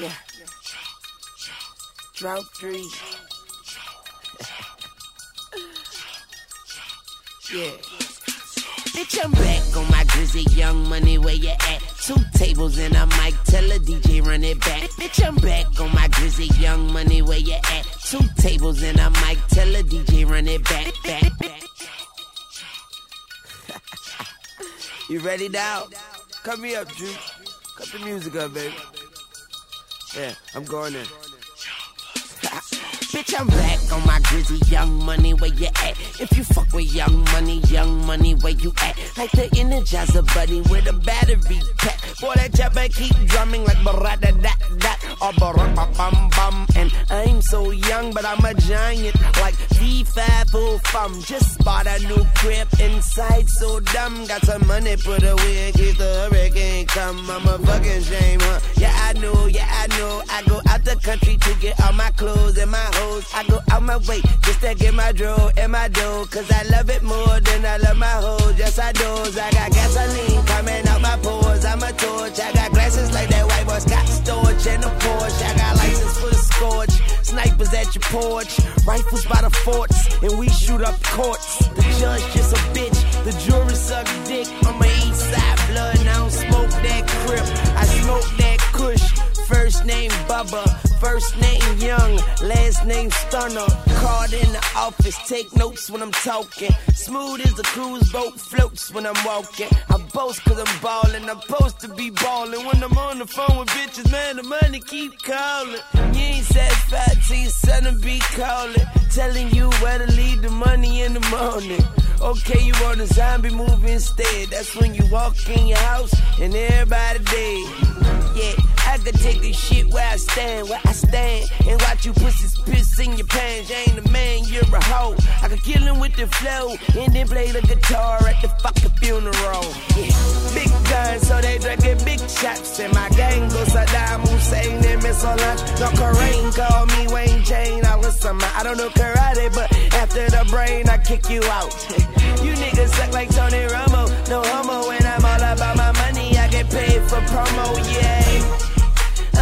Yeah. Drought three. yeah. Bitch, I'm back on my grizzly young money, where you at? Two tables and a mic, tell a DJ run it back. Bitch, I'm back on my grizzly young money, where you at? Two tables and a mic, tell a DJ run it back, back, back. you ready now? Cut me up, Drew. Cut the music up, baby. Yeah, I'm going in. Bitch, I'm back on my grizzly young money, where you at? If you fuck with young money, young money, where you at? Like the energizer buddy with a battery pack. Boy, that chopper keep drumming like barada da da barada bum bum. And I'm so young, but I'm a giant like V5 fum. Just bought a new crib inside, so dumb. Got some money put away in case the hurricane come. I'm a fucking shame, huh? Yeah, I know, yeah, I know. I go out the country to get all my clothes and my hoes. I go out my way just to get my draw and my dough. Cause I love it more than I love my hoes. Yes, I do. I got Snipers at your porch. Rifles by the forts. And we shoot up courts. The judge just a bitch. The jury suck dick. I'm a east side blood and I don't smoke that crip. I smoke that kush. First name Bubba, first name Young, last name Stunner. Card in the office, take notes when I'm talking. Smooth as a cruise boat floats when I'm walking. I boast cause I'm ballin', I'm supposed to be ballin'. When I'm on the phone with bitches, man, the money keep calling. You ain't satisfied be calling. Telling you where to leave the money in the morning. Okay, you want a zombie movie instead. That's when you walk in your house and everybody dead. Yeah, I could take this shit where I stand, where I stand, and watch you pussies piss in your pants. You ain't a man, you're a hoe. I could kill him with the flow and then play the guitar at the fucking funeral. Yeah, big shots. And my gang goes Saddam Hussein and Miss Solange. No Kareem call me Wayne Jane. I was some, I don't know karate, but after the brain, I kick you out. you niggas suck like Tony Romo, no homo. When I'm all about my money, I get paid for promo, yeah.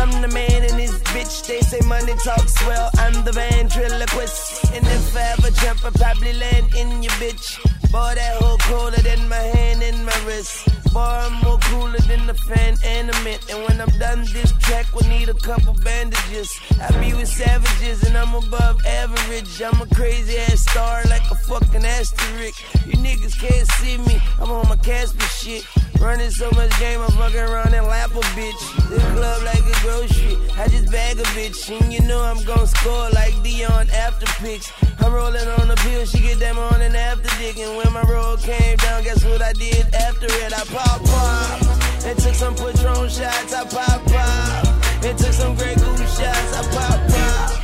I'm the man in this bitch. They say money talks well. I'm the ventriloquist. And if I ever jump, I probably land in your bitch. Boy, that hoe colder than my hand in my wrist. Boy, I'm more cooler than the fan animate. And when I'm done, this track we'll need a couple bandages. I be with savages and I'm above average. I'm a crazy ass star like a fucking asterisk. You niggas can't see me. I'm on my Casper shit. Running so much game, I'm fucking around and lap a bitch. This club like a grocery. I just bag a bitch. And you know I'm gon' score like Deion after picks. I'm rolling on the pill, she get them on and after And when my roll came down, guess what I did after it? I pop pop. And took some Patron shots, I pop pop. And took some Grey Goose shots, I pop pop.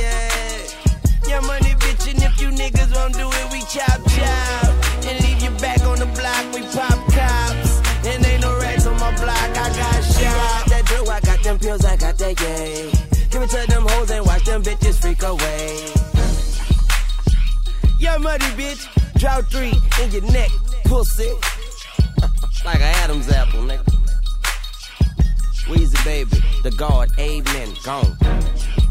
Yeah. Your money bitch, and if you niggas won't do it, we chop chop. And leave you back on the block, we pop cops. And ain't no rats on my block, I got shot. That drill, I got them pills, I got that yay. Give it to them hoes and watch them bitches freak away. Your money, bitch. Drought three in your neck, pussy. like an Adam's apple, nigga. Weezy baby, the God, amen, gone.